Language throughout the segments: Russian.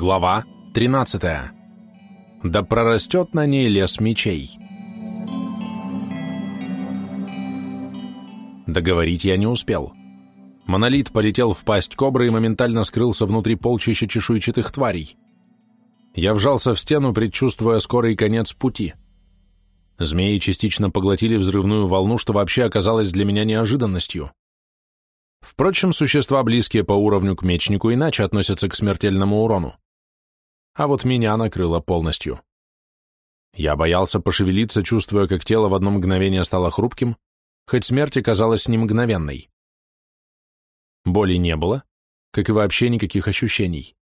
Глава 13. Да прорастет на ней лес мечей. Договорить я не успел. Монолит полетел в пасть кобры и моментально скрылся внутри полчища чешуйчатых тварей. Я вжался в стену, предчувствуя скорый конец пути. Змеи частично поглотили взрывную волну, что вообще оказалось для меня неожиданностью. Впрочем, существа, близкие по уровню к мечнику, иначе относятся к смертельному урону. А вот меня накрыло полностью. Я боялся пошевелиться, чувствуя, как тело в одно мгновение стало хрупким, хоть смерть оказалась не мгновенной. Боли не было, как и вообще никаких ощущений.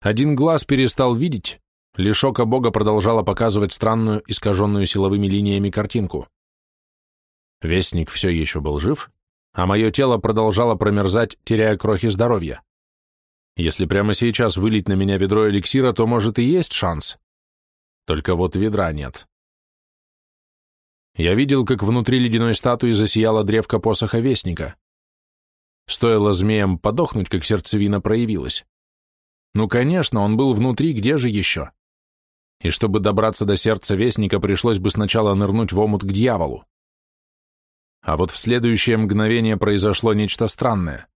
Один глаз перестал видеть, лишь око Бога продолжало показывать странную, искаженную силовыми линиями картинку. Вестник все еще был жив, а мое тело продолжало промерзать, теряя крохи здоровья. Если прямо сейчас вылить на меня ведро эликсира, то, может, и есть шанс. Только вот ведра нет. Я видел, как внутри ледяной статуи засияла древко посоха Вестника. Стоило змеям подохнуть, как сердцевина проявилась. Ну, конечно, он был внутри, где же еще? И чтобы добраться до сердца Вестника, пришлось бы сначала нырнуть в омут к дьяволу. А вот в следующее мгновение произошло нечто странное.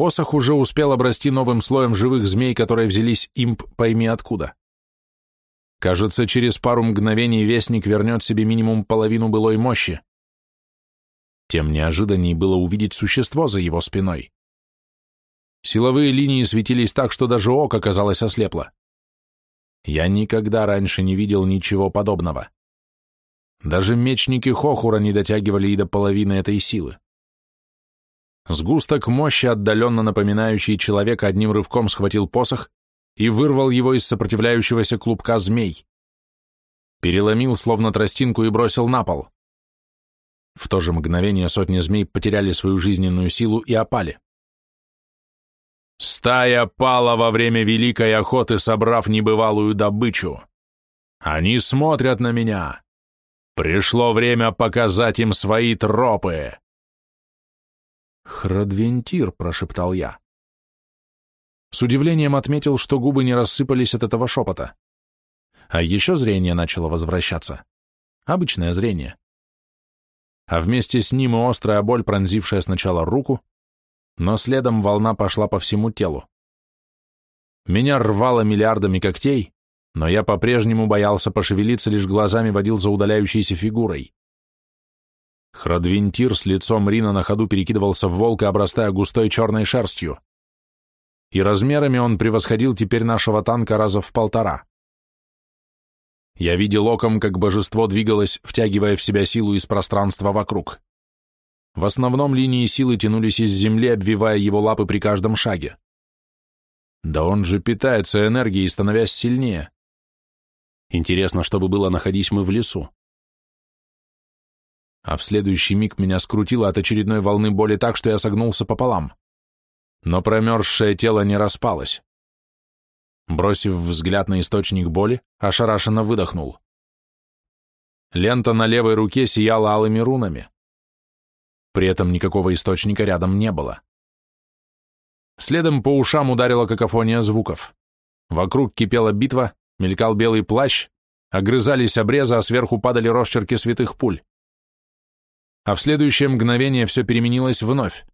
Посох уже успел обрасти новым слоем живых змей, которые взялись имп пойми откуда. Кажется, через пару мгновений Вестник вернет себе минимум половину былой мощи. Тем неожиданней было увидеть существо за его спиной. Силовые линии светились так, что даже око, казалось, ослепло. Я никогда раньше не видел ничего подобного. Даже мечники Хохура не дотягивали и до половины этой силы. Сгусток мощи, отдаленно напоминающий человека, одним рывком схватил посох и вырвал его из сопротивляющегося клубка змей. Переломил, словно тростинку, и бросил на пол. В то же мгновение сотни змей потеряли свою жизненную силу и опали. Стая пала во время великой охоты, собрав небывалую добычу. Они смотрят на меня, Пришло время показать им свои тропы. «Храдвентир», — прошептал я. С удивлением отметил, что губы не рассыпались от этого шепота. А еще зрение начало возвращаться. Обычное зрение. А вместе с ним и острая боль, пронзившая сначала руку, но следом волна пошла по всему телу. Меня рвало миллиардами когтей, но я по-прежнему боялся пошевелиться, лишь глазами водил за удаляющейся фигурой. Храдвинтир с лицом Рина на ходу перекидывался в волка, обрастая густой черной шерстью. И размерами он превосходил теперь нашего танка раза в полтора. Я видел оком, как божество двигалось, втягивая в себя силу из пространства вокруг. В основном линии силы тянулись из земли, обвивая его лапы при каждом шаге. Да он же питается энергией, становясь сильнее. Интересно, что бы было, находись мы в лесу. А в следующий миг меня скрутило от очередной волны боли так, что я согнулся пополам. Но промерзшее тело не распалось. Бросив взгляд на источник боли, ошарашенно выдохнул. Лента на левой руке сияла алыми рунами. При этом никакого источника рядом не было. Следом по ушам ударила какофония звуков. Вокруг кипела битва, Мелькал белый плащ, огрызались обрезы, а сверху падали росчерки святых пуль. А в следующее мгновение все переменилось вновь.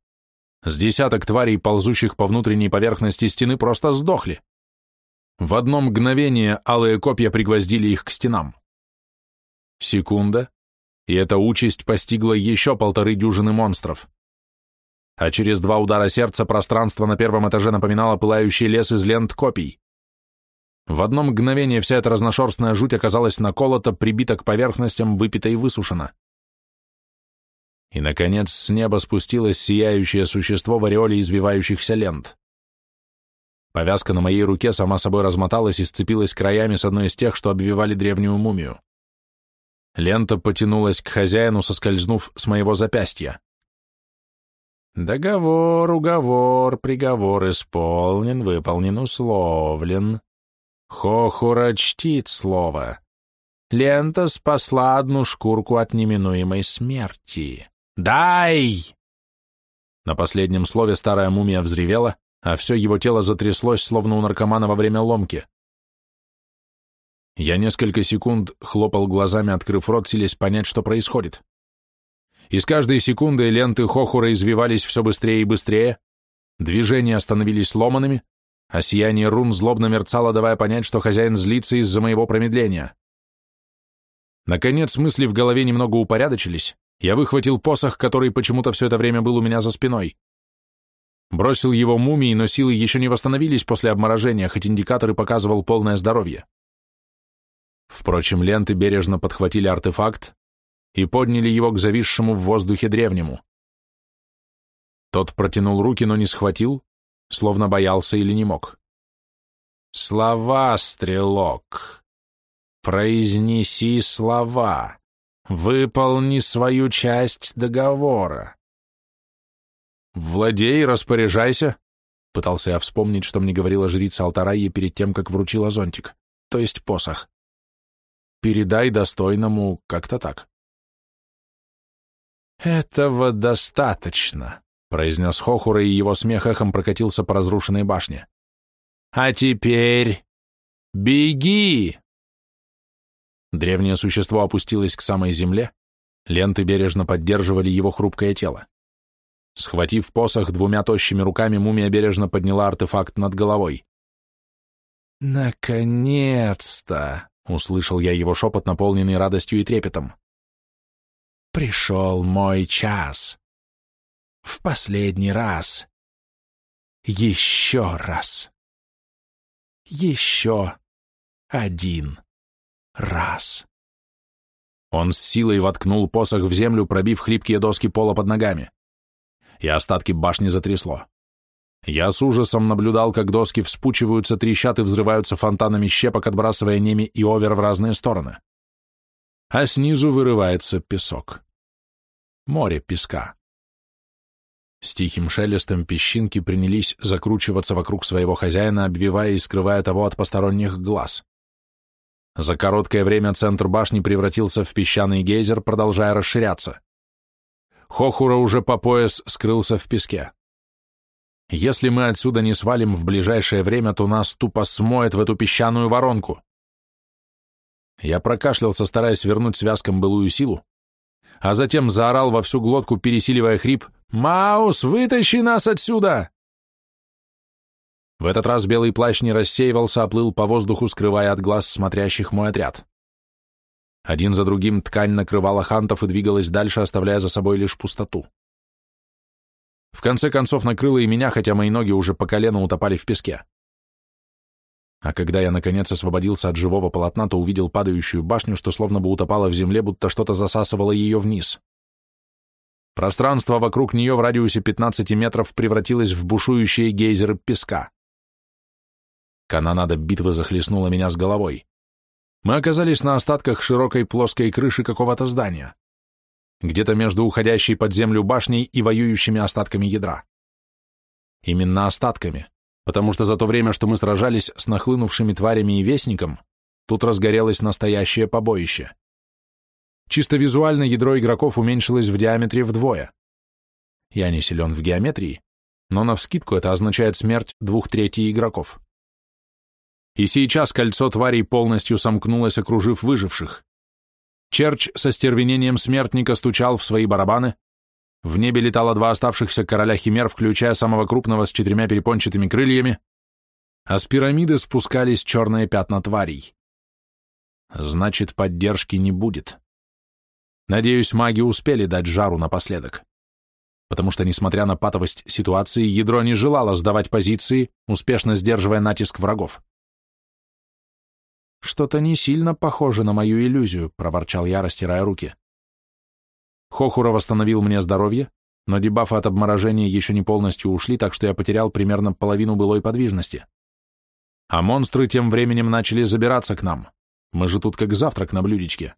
С десяток тварей, ползущих по внутренней поверхности стены, просто сдохли. В одно мгновение алые копья пригвоздили их к стенам. Секунда, и эта участь постигла еще полторы дюжины монстров. А через два удара сердца пространство на первом этаже напоминало пылающий лес из лент копий. В одно мгновение вся эта разношерстная жуть оказалась наколота, прибита к поверхностям, выпита и высушена. И, наконец, с неба спустилось сияющее существо в ореоле извивающихся лент. Повязка на моей руке сама собой размоталась и сцепилась краями с одной из тех, что обвивали древнюю мумию. Лента потянулась к хозяину, соскользнув с моего запястья. «Договор, уговор, приговор исполнен, выполнен, условлен», Хохура чтит слово. Лента спасла одну шкурку от неминуемой смерти. «Дай!» На последнем слове старая мумия взревела, а все его тело затряслось, словно у наркомана во время ломки. Я несколько секунд хлопал глазами, открыв рот, силясь понять, что происходит. И с каждой секундой ленты Хохура извивались все быстрее и быстрее, движения становились ломанными, а сияние рун злобно мерцало, давая понять, что хозяин злится из-за моего промедления. Наконец мысли в голове немного упорядочились, я выхватил посох, который почему-то все это время был у меня за спиной. Бросил его мумии, но силы еще не восстановились после обморожения, хоть индикатор и показывал полное здоровье. Впрочем, ленты бережно подхватили артефакт и подняли его к зависшему в воздухе древнему. Тот протянул руки, но не схватил, словно боялся или не мог. «Слова, стрелок! Произнеси слова! Выполни свою часть договора!» «Владей, распоряжайся!» Пытался я вспомнить, что мне говорила жрица Алтарайя перед тем, как вручила зонтик, то есть посох. «Передай достойному как-то так». «Этого достаточно», произнес Хохура, и его смех эхом прокатился по разрушенной башне. «А теперь беги!» Древнее существо опустилось к самой земле, ленты бережно поддерживали его хрупкое тело. Схватив посох двумя тощими руками, мумия бережно подняла артефакт над головой. «Наконец-то!» — услышал я его шепот, наполненный радостью и трепетом. «Пришел мой час!» В последний раз. Еще раз. Еще один раз. Он с силой воткнул посох в землю, пробив хлипкие доски пола под ногами. И остатки башни затрясло. Я с ужасом наблюдал, как доски вспучиваются, трещат и взрываются фонтанами щепок, отбрасывая неми и овер в разные стороны. А снизу вырывается песок. Море песка. С тихим шелестом песчинки принялись закручиваться вокруг своего хозяина, обвивая и скрывая того от посторонних глаз. За короткое время центр башни превратился в песчаный гейзер, продолжая расширяться. Хохура уже по пояс скрылся в песке. Если мы отсюда не свалим в ближайшее время, то нас тупо смоет в эту песчаную воронку. Я прокашлялся, стараясь вернуть связкам былую силу, а затем заорал во всю глотку, пересиливая хрип «Маус, вытащи нас отсюда!» В этот раз белый плащ не рассеивался, а плыл по воздуху, скрывая от глаз смотрящих мой отряд. Один за другим ткань накрывала хантов и двигалась дальше, оставляя за собой лишь пустоту. В конце концов накрыло и меня, хотя мои ноги уже по колено утопали в песке. А когда я, наконец, освободился от живого полотна, то увидел падающую башню, что словно бы утопала в земле, будто что-то засасывало ее вниз. Пространство вокруг нее в радиусе 15 метров превратилось в бушующие гейзеры песка. Канонада битвы захлестнула меня с головой. Мы оказались на остатках широкой плоской крыши какого-то здания. Где-то между уходящей под землю башней и воюющими остатками ядра. Именно остатками потому что за то время, что мы сражались с нахлынувшими тварями и вестником, тут разгорелось настоящее побоище. Чисто визуально ядро игроков уменьшилось в диаметре вдвое. Я не силен в геометрии, но навскидку это означает смерть двух третей игроков. И сейчас кольцо тварей полностью сомкнулось, окружив выживших. Черч со стервенением смертника стучал в свои барабаны, в небе летало два оставшихся короля химер, включая самого крупного с четырьмя перепончатыми крыльями, а с пирамиды спускались черные пятна тварей. Значит, поддержки не будет. Надеюсь, маги успели дать жару напоследок. Потому что, несмотря на патовость ситуации, ядро не желало сдавать позиции, успешно сдерживая натиск врагов. «Что-то не сильно похоже на мою иллюзию», — проворчал я, растирая руки. Хохура восстановил мне здоровье, но дебафы от обморожения еще не полностью ушли, так что я потерял примерно половину былой подвижности. А монстры тем временем начали забираться к нам. Мы же тут как завтрак на блюдечке.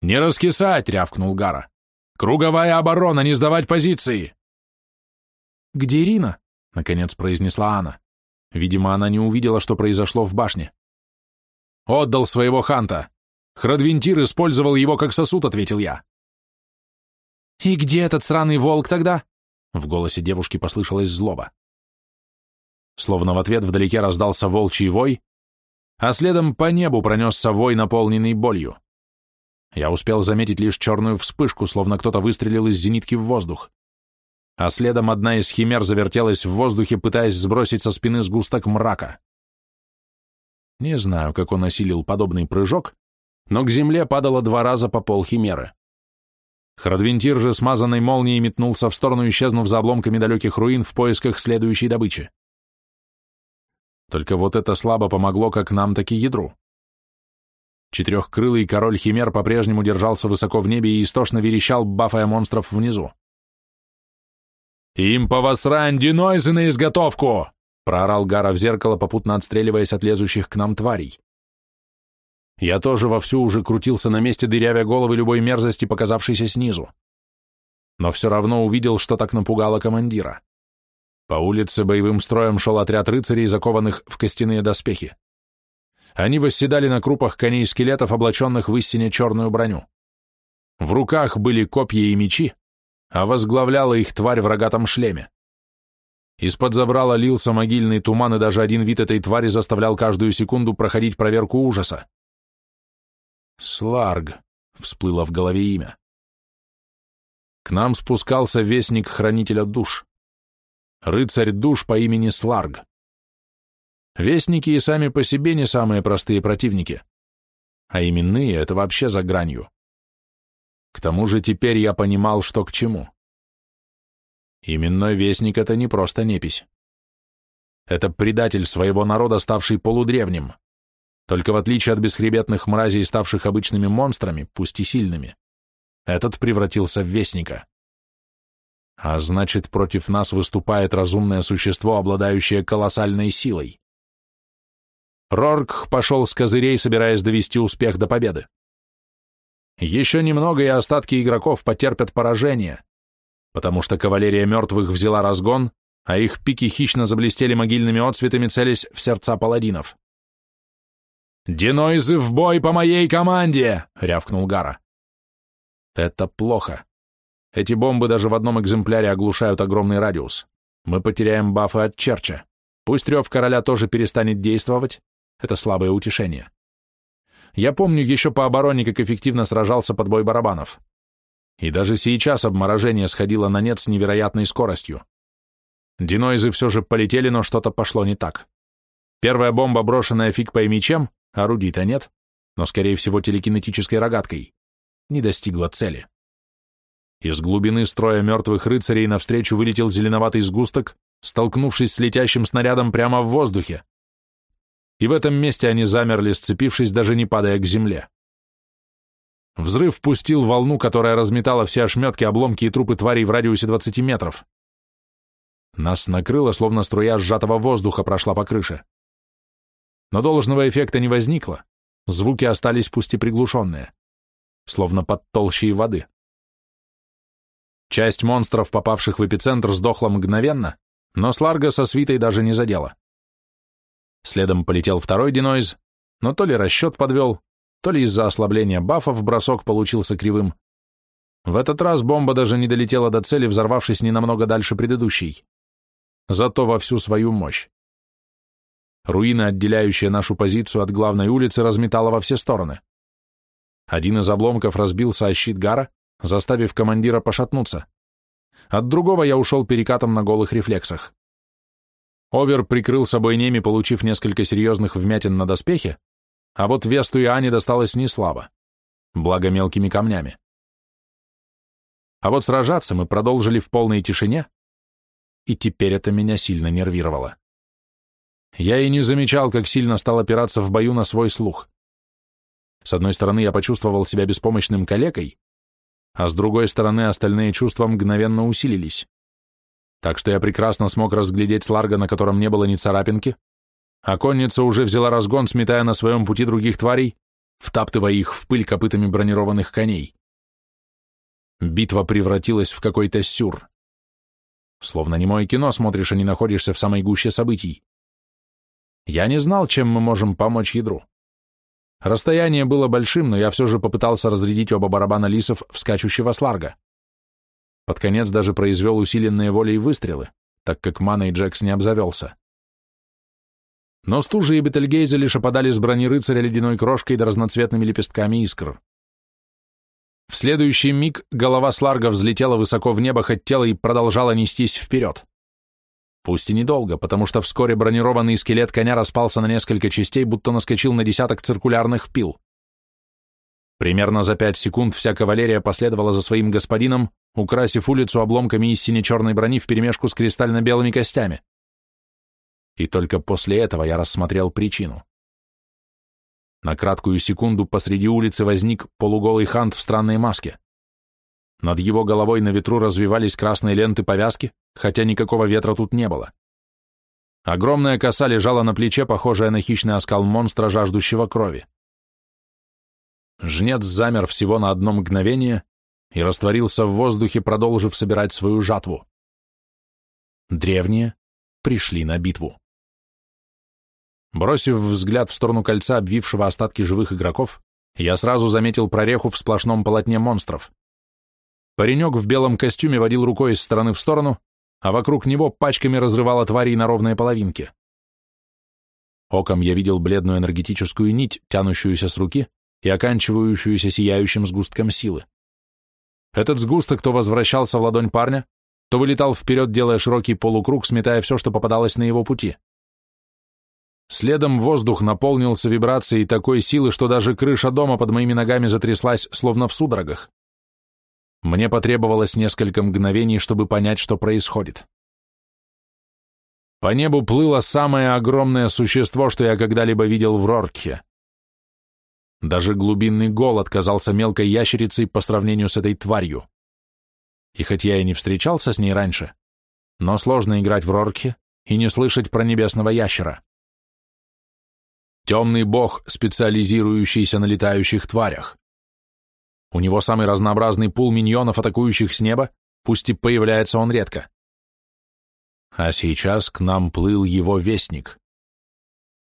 «Не раскисать!» — рявкнул Гара. «Круговая оборона, не сдавать позиции!» «Где Рина?» — наконец произнесла Анна. Видимо, она не увидела, что произошло в башне. «Отдал своего ханта. Храдвинтир использовал его как сосуд», — ответил я. «И где этот сраный волк тогда?» В голосе девушки послышалась злоба. словно в ответ вдалеке раздался волчий вой, а следом по небу пронесся вой, наполненный болью. Я успел заметить лишь черную вспышку, словно кто-то выстрелил из зенитки в воздух. А следом одна из химер завертелась в воздухе, пытаясь сбросить со спины сгусток мрака. Не знаю, как он осилил подобный прыжок, но к земле падало два раза по пол химеры. Храдвентир же смазанной молнией метнулся в сторону, исчезнув за обломками далеких руин в поисках следующей добычи. Только вот это слабо помогло как нам, так и ядру. Четырехкрылый король Химер по-прежнему держался высоко в небе и истошно верещал, бафая монстров внизу. «Им по восрань динойзы на изготовку!» — проорал Гара в зеркало, попутно отстреливаясь от лезущих к нам тварей. Я тоже вовсю уже крутился на месте, дырявя головы любой мерзости, показавшейся снизу. Но все равно увидел, что так напугало командира. По улице боевым строем шел отряд рыцарей, закованных в костяные доспехи. Они восседали на крупах коней скелетов, облаченных в истине черную броню. В руках были копья и мечи, а возглавляла их тварь в рогатом шлеме. Из-под забрала лился могильный туман, и даже один вид этой твари заставлял каждую секунду проходить проверку ужаса. «Сларг», — всплыло в голове имя. К нам спускался вестник хранителя душ. Рыцарь душ по имени Сларг. Вестники и сами по себе не самые простые противники, а именные — это вообще за гранью. К тому же теперь я понимал, что к чему. Именной вестник — это не просто непись. Это предатель своего народа, ставший полудревним. Только в отличие от бесхребетных мразей, ставших обычными монстрами, пусть и сильными, этот превратился в вестника. А значит, против нас выступает разумное существо, обладающее колоссальной силой. Рорк пошел с козырей, собираясь довести успех до победы. Еще немного, и остатки игроков потерпят поражение, потому что кавалерия мертвых взяла разгон, а их пики хищно заблестели могильными отцветами, целясь в сердца паладинов. «Динойзы в бой по моей команде!» — рявкнул Гара. «Это плохо. Эти бомбы даже в одном экземпляре оглушают огромный радиус. Мы потеряем бафы от Черча. Пусть рев короля тоже перестанет действовать. Это слабое утешение. Я помню еще по обороне, как эффективно сражался под бой барабанов. И даже сейчас обморожение сходило на нет с невероятной скоростью. Динойзы все же полетели, но что-то пошло не так. Первая бомба, брошенная фиг пойми чем, Орудий-то нет, но, скорее всего, телекинетической рогаткой. Не достигла цели. Из глубины строя мертвых рыцарей навстречу вылетел зеленоватый сгусток, столкнувшись с летящим снарядом прямо в воздухе. И в этом месте они замерли, сцепившись, даже не падая к земле. Взрыв пустил волну, которая разметала все ошметки, обломки и трупы тварей в радиусе 20 метров. Нас накрыло, словно струя сжатого воздуха прошла по крыше но должного эффекта не возникло, звуки остались пусть и приглушенные, словно под толщей воды. Часть монстров, попавших в эпицентр, сдохла мгновенно, но Сларга со свитой даже не задела. Следом полетел второй Динойз, но то ли расчет подвел, то ли из-за ослабления бафов бросок получился кривым. В этот раз бомба даже не долетела до цели, взорвавшись не намного дальше предыдущей. Зато во всю свою мощь. Руины, отделяющие нашу позицию от главной улицы, разметало во все стороны. Один из обломков разбился о щит Гара, заставив командира пошатнуться. От другого я ушел перекатом на голых рефлексах. Овер прикрыл собой Неми, получив несколько серьезных вмятин на доспехе, а вот Весту и Ане досталось не слабо, благо мелкими камнями. А вот сражаться мы продолжили в полной тишине, и теперь это меня сильно нервировало. Я и не замечал, как сильно стал опираться в бою на свой слух. С одной стороны, я почувствовал себя беспомощным калекой, а с другой стороны, остальные чувства мгновенно усилились. Так что я прекрасно смог разглядеть сларга, на котором не было ни царапинки, а конница уже взяла разгон, сметая на своем пути других тварей, втаптывая их в пыль копытами бронированных коней. Битва превратилась в какой-то сюр. Словно немое кино смотришь, а не находишься в самой гуще событий. Я не знал, чем мы можем помочь ядру. Расстояние было большим, но я все же попытался разрядить оба барабана лисов в скачущего сларга. Под конец даже произвел усиленные волей выстрелы, так как Мана и Джекс не обзавелся. Но стужи и Бетельгейзе лишь опадали с брони рыцаря ледяной крошкой да разноцветными лепестками искр. В следующий миг голова Сларга взлетела высоко в небо, хоть тело и продолжало нестись вперед. Пусть и недолго, потому что вскоре бронированный скелет коня распался на несколько частей, будто наскочил на десяток циркулярных пил. Примерно за пять секунд вся кавалерия последовала за своим господином, украсив улицу обломками из сине-черной брони вперемешку с кристально-белыми костями. И только после этого я рассмотрел причину. На краткую секунду посреди улицы возник полуголый хант в странной маске. Над его головой на ветру развивались красные ленты повязки, хотя никакого ветра тут не было. Огромная коса лежала на плече, похожая на хищный оскал монстра, жаждущего крови. Жнец замер всего на одно мгновение и растворился в воздухе, продолжив собирать свою жатву. Древние пришли на битву. Бросив взгляд в сторону кольца, обвившего остатки живых игроков, я сразу заметил прореху в сплошном полотне монстров. Паренек в белом костюме водил рукой из стороны в сторону, а вокруг него пачками разрывало твари на ровные половинки. Оком я видел бледную энергетическую нить, тянущуюся с руки и оканчивающуюся сияющим сгустком силы. Этот сгусток то возвращался в ладонь парня, то вылетал вперед, делая широкий полукруг, сметая все, что попадалось на его пути. Следом воздух наполнился вибрацией такой силы, что даже крыша дома под моими ногами затряслась, словно в судорогах. Мне потребовалось несколько мгновений, чтобы понять, что происходит. По небу плыло самое огромное существо, что я когда-либо видел в Роркхе. Даже глубинный гол отказался мелкой ящерицей по сравнению с этой тварью. И хоть я и не встречался с ней раньше, но сложно играть в Роркхе и не слышать про небесного ящера. Темный бог, специализирующийся на летающих тварях. У него самый разнообразный пул миньонов, атакующих с неба, пусть и появляется он редко. А сейчас к нам плыл его вестник.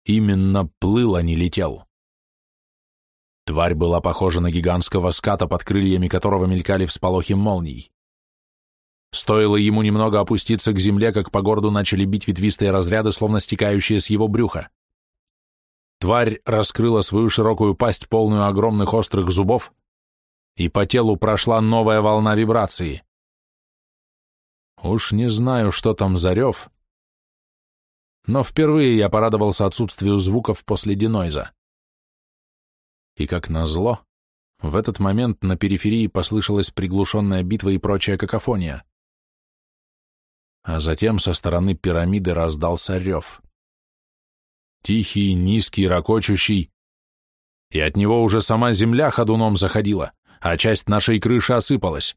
Именно плыл, а не летел. Тварь была похожа на гигантского ската, под крыльями которого мелькали всполохи молний. Стоило ему немного опуститься к земле, как по городу начали бить ветвистые разряды, словно стекающие с его брюха. Тварь раскрыла свою широкую пасть, полную огромных острых зубов, и по телу прошла новая волна вибрации. Уж не знаю, что там за рев, но впервые я порадовался отсутствию звуков после Динойза. И как назло, в этот момент на периферии послышалась приглушенная битва и прочая какофония. А затем со стороны пирамиды раздался рев тихий, низкий, ракочущий, и от него уже сама земля ходуном заходила, а часть нашей крыши осыпалась.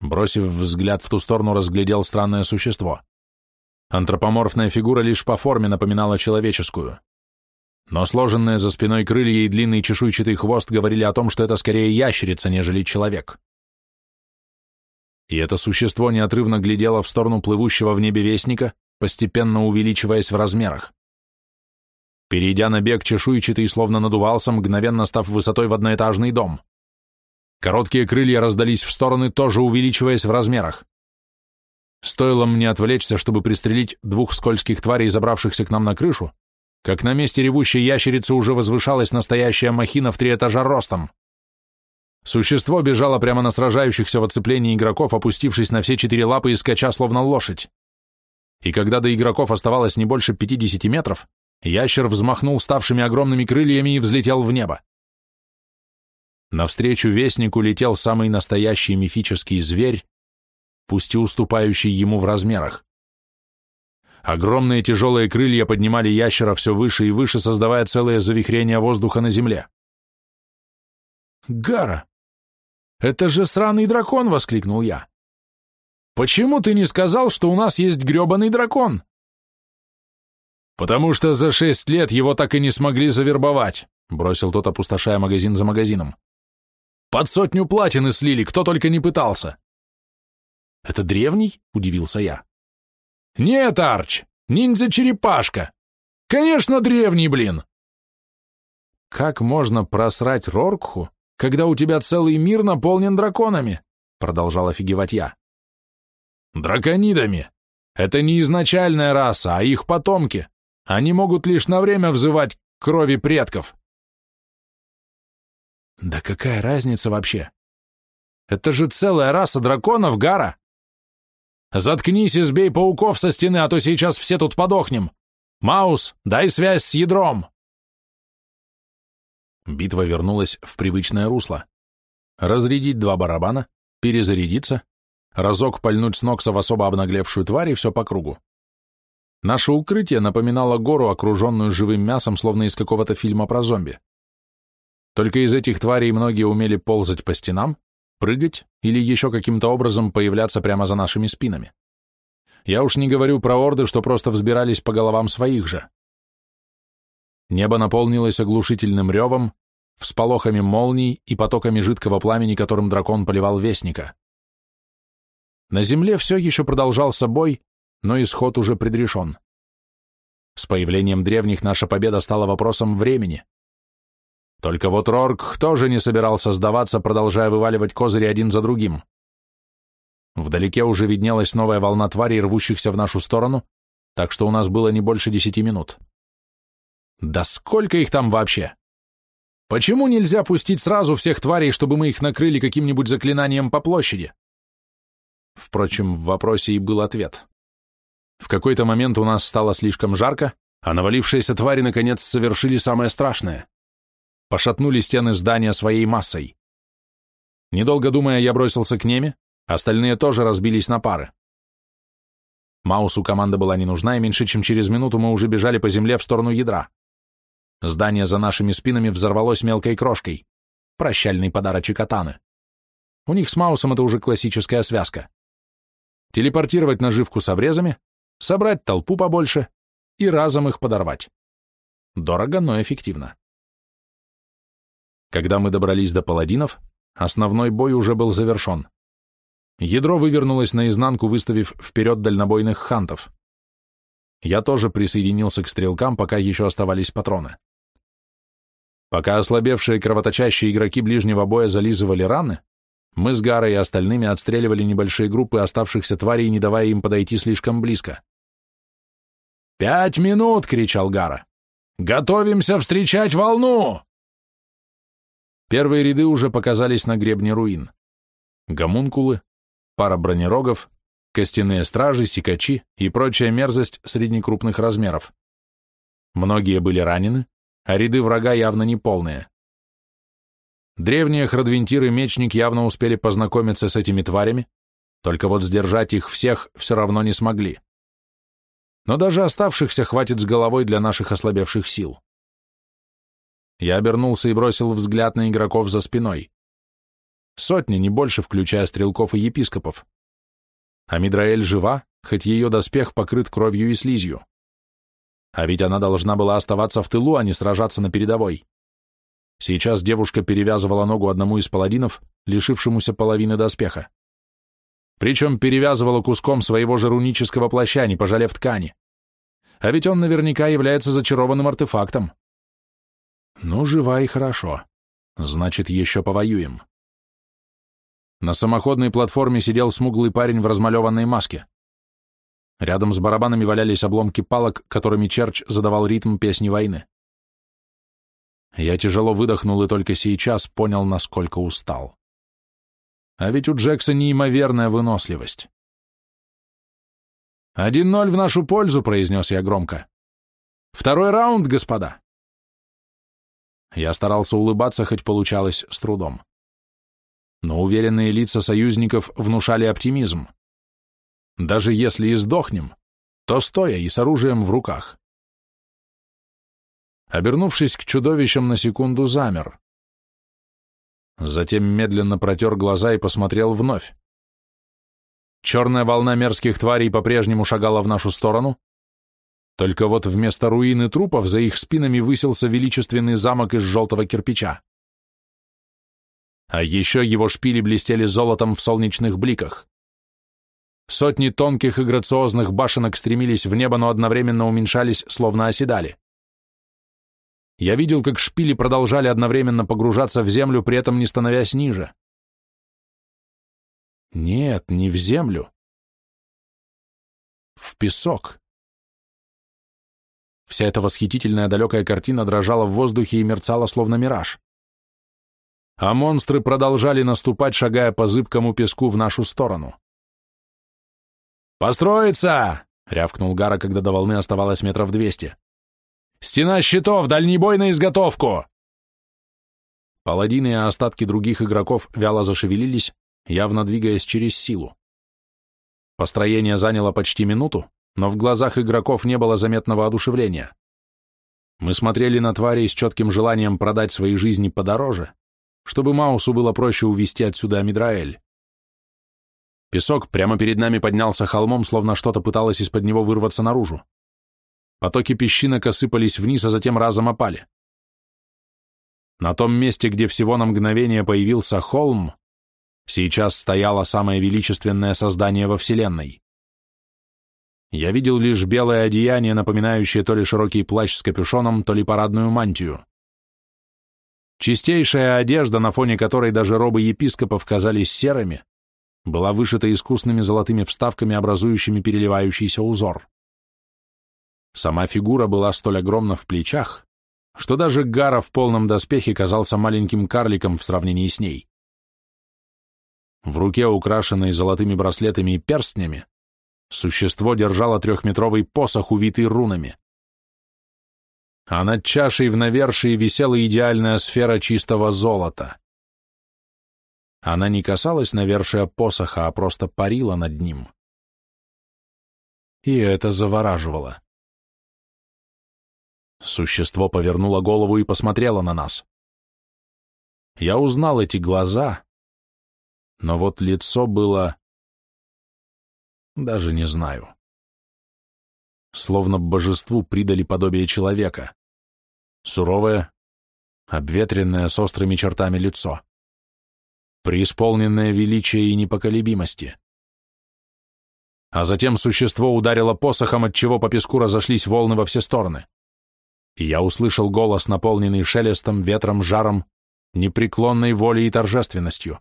Бросив взгляд в ту сторону, разглядел странное существо. Антропоморфная фигура лишь по форме напоминала человеческую. Но сложенные за спиной крылья и длинный чешуйчатый хвост говорили о том, что это скорее ящерица, нежели человек. И это существо неотрывно глядело в сторону плывущего в небе вестника, постепенно увеличиваясь в размерах. Перейдя на бег, чешуйчатый словно надувался, мгновенно став высотой в одноэтажный дом. Короткие крылья раздались в стороны, тоже увеличиваясь в размерах. Стоило мне отвлечься, чтобы пристрелить двух скользких тварей, забравшихся к нам на крышу, как на месте ревущей ящерицы уже возвышалась настоящая махина в три этажа ростом. Существо бежало прямо на сражающихся в оцеплении игроков, опустившись на все четыре лапы и скача, словно лошадь и когда до игроков оставалось не больше 50 метров, ящер взмахнул ставшими огромными крыльями и взлетел в небо. Навстречу вестнику летел самый настоящий мифический зверь, пусть и уступающий ему в размерах. Огромные тяжелые крылья поднимали ящера все выше и выше, создавая целое завихрение воздуха на земле. «Гара! Это же сраный дракон!» — воскликнул я. Почему ты не сказал, что у нас есть грёбаный дракон? Потому что за шесть лет его так и не смогли завербовать, бросил тот, опустошая магазин за магазином. Под сотню платины слили, кто только не пытался. Это древний? Удивился я. Нет, Арч, ниндзя-черепашка. Конечно, древний, блин. Как можно просрать Роркху, когда у тебя целый мир наполнен драконами? Продолжал офигевать я. Драконидами. Это не изначальная раса, а их потомки. Они могут лишь на время взывать крови предков. Да какая разница вообще? Это же целая раса драконов, Гара. Заткнись и сбей пауков со стены, а то сейчас все тут подохнем. Маус, дай связь с ядром. Битва вернулась в привычное русло. Разрядить два барабана, перезарядиться, разок пальнуть с Нокса в особо обнаглевшую тварь и все по кругу. Наше укрытие напоминало гору, окруженную живым мясом, словно из какого-то фильма про зомби. Только из этих тварей многие умели ползать по стенам, прыгать или еще каким-то образом появляться прямо за нашими спинами. Я уж не говорю про орды, что просто взбирались по головам своих же. Небо наполнилось оглушительным ревом, всполохами молний и потоками жидкого пламени, которым дракон поливал вестника. На земле все еще продолжался бой, но исход уже предрешен. С появлением древних наша победа стала вопросом времени. Только вот Рорк тоже не собирался сдаваться, продолжая вываливать козыри один за другим. Вдалеке уже виднелась новая волна тварей, рвущихся в нашу сторону, так что у нас было не больше десяти минут. Да сколько их там вообще? Почему нельзя пустить сразу всех тварей, чтобы мы их накрыли каким-нибудь заклинанием по площади? Впрочем, в вопросе и был ответ. В какой-то момент у нас стало слишком жарко, а навалившиеся твари наконец совершили самое страшное. Пошатнули стены здания своей массой. Недолго думая, я бросился к неме, остальные тоже разбились на пары. Маусу команда была не нужна, и меньше чем через минуту мы уже бежали по земле в сторону ядра. Здание за нашими спинами взорвалось мелкой крошкой. Прощальный подарочек Атаны. У них с Маусом это уже классическая связка. Телепортировать наживку с обрезами, собрать толпу побольше и разом их подорвать. Дорого, но эффективно. Когда мы добрались до паладинов, основной бой уже был завершен. Ядро вывернулось наизнанку, выставив вперед дальнобойных хантов. Я тоже присоединился к стрелкам, пока еще оставались патроны. Пока ослабевшие кровоточащие игроки ближнего боя зализывали раны, мы с Гарой и остальными отстреливали небольшие группы оставшихся тварей, не давая им подойти слишком близко. «Пять минут!» — кричал Гара. «Готовимся встречать волну!» Первые ряды уже показались на гребне руин. Гомункулы, пара бронерогов, костяные стражи, сикачи и прочая мерзость среднекрупных размеров. Многие были ранены, а ряды врага явно не полные. Древние храдвентиры и мечник явно успели познакомиться с этими тварями, только вот сдержать их всех все равно не смогли. Но даже оставшихся хватит с головой для наших ослабевших сил. Я обернулся и бросил взгляд на игроков за спиной. Сотни, не больше, включая стрелков и епископов. А Мидраэль жива, хоть ее доспех покрыт кровью и слизью. А ведь она должна была оставаться в тылу, а не сражаться на передовой. Сейчас девушка перевязывала ногу одному из паладинов, лишившемуся половины доспеха. Причем перевязывала куском своего же рунического плаща, не пожалев ткани. А ведь он наверняка является зачарованным артефактом. Ну, жива и хорошо. Значит, еще повоюем. На самоходной платформе сидел смуглый парень в размалеванной маске. Рядом с барабанами валялись обломки палок, которыми Черч задавал ритм песни войны. Я тяжело выдохнул и только сейчас понял, насколько устал. А ведь у Джекса неимоверная выносливость. «Один ноль в нашу пользу», — произнес я громко. «Второй раунд, господа». Я старался улыбаться, хоть получалось с трудом. Но уверенные лица союзников внушали оптимизм. Даже если и сдохнем, то стоя и с оружием в руках. Обернувшись к чудовищам, на секунду замер. Затем медленно протер глаза и посмотрел вновь. Черная волна мерзких тварей по-прежнему шагала в нашу сторону, только вот вместо руины трупов за их спинами высился величественный замок из желтого кирпича. А еще его шпили блестели золотом в солнечных бликах. Сотни тонких и грациозных башенок стремились в небо, но одновременно уменьшались, словно оседали. Я видел, как шпили продолжали одновременно погружаться в землю, при этом не становясь ниже. Нет, не в землю. в песок. Вся эта восхитительная далекая картина дрожала в воздухе и мерцала, словно мираж. А монстры продолжали наступать, шагая по зыбкому песку в нашу сторону. «Построиться!» — рявкнул Гара, когда до волны оставалось метров двести. «Стена щитов! Дальний на изготовку!» Паладины и остатки других игроков вяло зашевелились, явно двигаясь через силу. Построение заняло почти минуту, но в глазах игроков не было заметного одушевления. Мы смотрели на твари с четким желанием продать свои жизни подороже, чтобы Маусу было проще увести отсюда Амидраэль. Песок прямо перед нами поднялся холмом, словно что-то пыталось из-под него вырваться наружу. Потоки песчинок осыпались вниз, а затем разом опали. На том месте, где всего на мгновение появился холм, сейчас стояло самое величественное создание во Вселенной. Я видел лишь белое одеяние, напоминающее то ли широкий плащ с капюшоном, то ли парадную мантию. Чистейшая одежда, на фоне которой даже робы епископов казались серыми, была вышита искусными золотыми вставками, образующими переливающийся узор. Сама фигура была столь огромна в плечах, что даже Гара в полном доспехе казался маленьким карликом в сравнении с ней. В руке, украшенной золотыми браслетами и перстнями, существо держало трехметровый посох, увитый рунами. А над чашей в навершии висела идеальная сфера чистого золота. Она не касалась навершия посоха, а просто парила над ним. И это завораживало. Существо повернуло голову и посмотрело на нас. Я узнал эти глаза, но вот лицо было... Даже не знаю. Словно божеству придали подобие человека. Суровое, обветренное с острыми чертами лицо. Преисполненное величия и непоколебимости. А затем существо ударило посохом, от чего по песку разошлись волны во все стороны и я услышал голос, наполненный шелестом, ветром, жаром, непреклонной волей и торжественностью.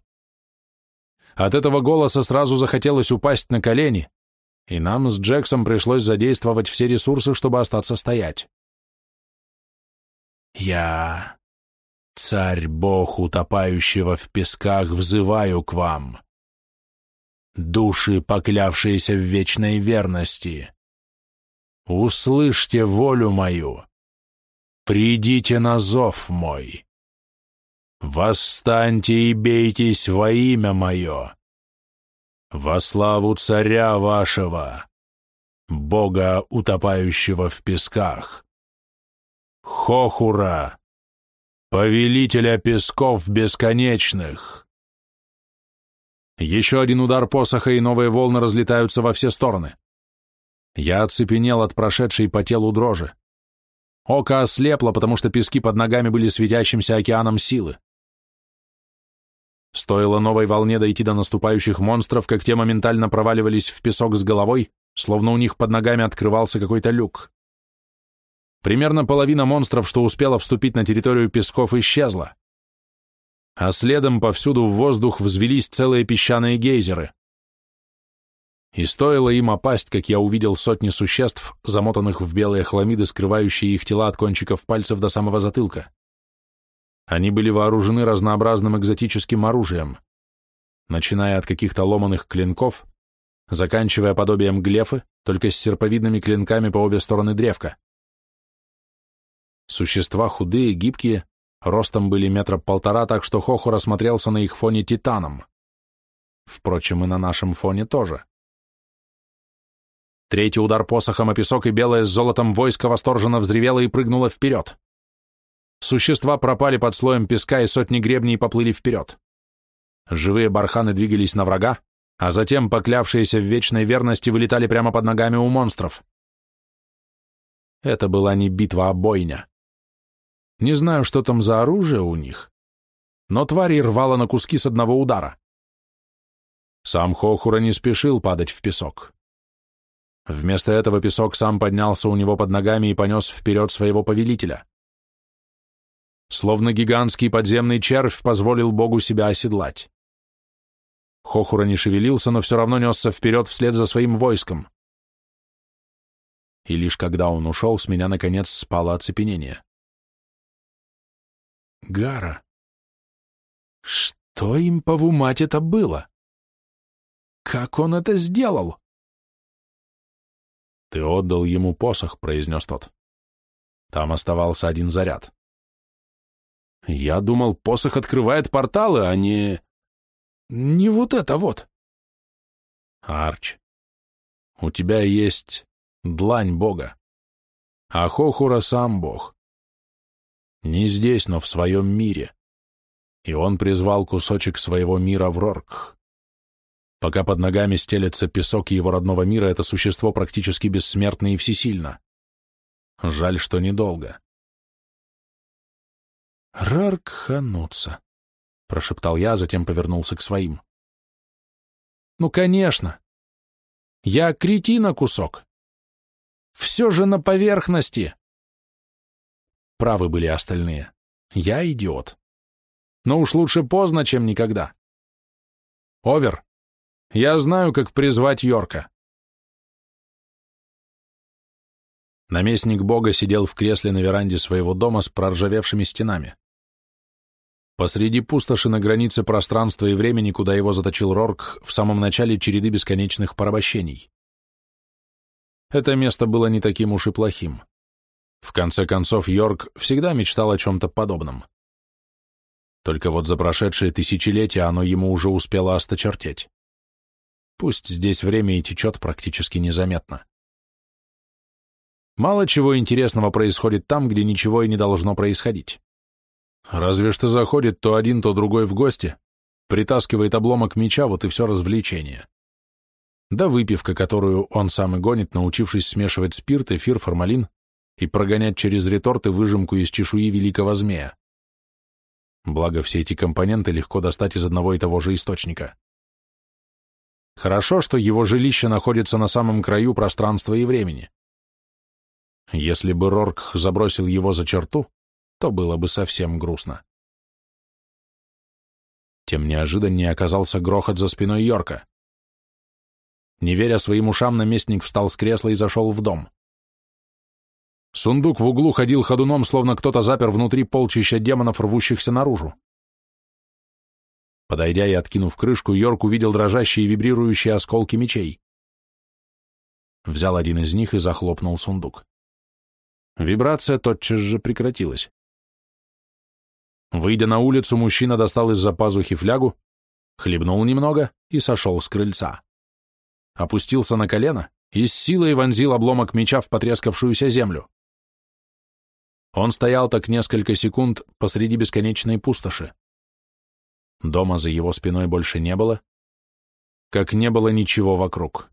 От этого голоса сразу захотелось упасть на колени, и нам с Джексом пришлось задействовать все ресурсы, чтобы остаться стоять. «Я, царь-бог, утопающего в песках, взываю к вам. Души, поклявшиеся в вечной верности, услышьте волю мою придите на зов мой. Восстаньте и бейтесь во имя мое, во славу царя вашего, Бога, утопающего в песках, Хохура, повелителя песков бесконечных. Еще один удар посоха, и новые волны разлетаются во все стороны. Я оцепенел от прошедшей по телу дрожи. Око ослепло, потому что пески под ногами были светящимся океаном силы. Стоило новой волне дойти до наступающих монстров, как те моментально проваливались в песок с головой, словно у них под ногами открывался какой-то люк. Примерно половина монстров, что успела вступить на территорию песков, исчезла. А следом повсюду в воздух взвелись целые песчаные гейзеры. И стоило им опасть, как я увидел сотни существ, замотанных в белые хламиды, скрывающие их тела от кончиков пальцев до самого затылка. Они были вооружены разнообразным экзотическим оружием, начиная от каких-то ломаных клинков, заканчивая подобием глефы, только с серповидными клинками по обе стороны древка. Существа худые, гибкие, ростом были метра полтора, так что Хоху рассмотрелся на их фоне титаном. Впрочем, и на нашем фоне тоже. Третий удар посохом о песок, и белое с золотом войско восторженно взревело и прыгнуло вперед. Существа пропали под слоем песка, и сотни гребней поплыли вперед. Живые барханы двигались на врага, а затем, поклявшиеся в вечной верности, вылетали прямо под ногами у монстров. Это была не битва, а бойня. Не знаю, что там за оружие у них, но твари рвало на куски с одного удара. Сам Хохура не спешил падать в песок. Вместо этого песок сам поднялся у него под ногами и понес вперед своего повелителя. Словно гигантский подземный червь позволил Богу себя оседлать. Хохура не шевелился, но все равно несся вперед вслед за своим войском. и лишь когда он ушел, с меня наконец спало оцепенение. Гара. Что им по мать это было? Как он это сделал? Ты отдал ему посох, произнес тот. Там оставался один заряд. Я думал, посох открывает порталы, а не... Не вот это вот. Арч, у тебя есть длань Бога. А Хохура сам Бог. Не здесь, но в своем мире. И он призвал кусочек своего мира в Рорк. Пока под ногами стелется песок его родного мира, это существо практически бессмертно и всесильно. Жаль, что недолго. «Рарк хануться», — прошептал я, а затем повернулся к своим. «Ну, конечно. Я кретина кусок. Все же на поверхности». Правы были остальные. Я идиот. Но уж лучше поздно, чем никогда. Овер, я знаю, как призвать Йорка. Наместник бога сидел в кресле на веранде своего дома с проржавевшими стенами. Посреди пустоши на границе пространства и времени, куда его заточил Рорк в самом начале череды бесконечных порабощений. Это место было не таким уж и плохим. В конце концов, Йорк всегда мечтал о чем-то подобном. Только вот за прошедшие тысячелетия оно ему уже успело осточертеть. Пусть здесь время и течет практически незаметно. Мало чего интересного происходит там, где ничего и не должно происходить. Разве что заходит то один, то другой в гости, притаскивает обломок меча, вот и все развлечение. Да выпивка, которую он сам и гонит, научившись смешивать спирт, эфир, формалин и прогонять через реторты выжимку из чешуи великого змея. Благо, все эти компоненты легко достать из одного и того же источника. Хорошо, что его жилище находится на самом краю пространства и времени. Если бы Рорк забросил его за черту, то было бы совсем грустно. Тем неожиданнее оказался грохот за спиной Йорка. Не веря своим ушам, наместник встал с кресла и зашел в дом. Сундук в углу ходил ходуном, словно кто-то запер внутри полчища демонов, рвущихся наружу. Подойдя и откинув крышку, Йорк увидел дрожащие вибрирующие осколки мечей. Взял один из них и захлопнул сундук. Вибрация тотчас же прекратилась. Выйдя на улицу, мужчина достал из-за пазухи флягу, хлебнул немного и сошел с крыльца. Опустился на колено и с силой вонзил обломок меча в потрескавшуюся землю. Он стоял так несколько секунд посреди бесконечной пустоши. Дома за его спиной больше не было, как не было ничего вокруг.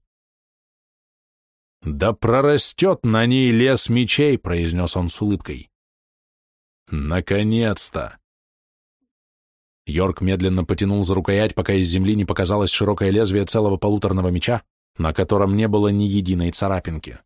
«Да прорастет на ней лес мечей», — произнес он с улыбкой. «Наконец-то!» Йорк медленно потянул за рукоять, пока из земли не показалось широкое лезвие целого полуторного меча, на котором не было ни единой царапинки.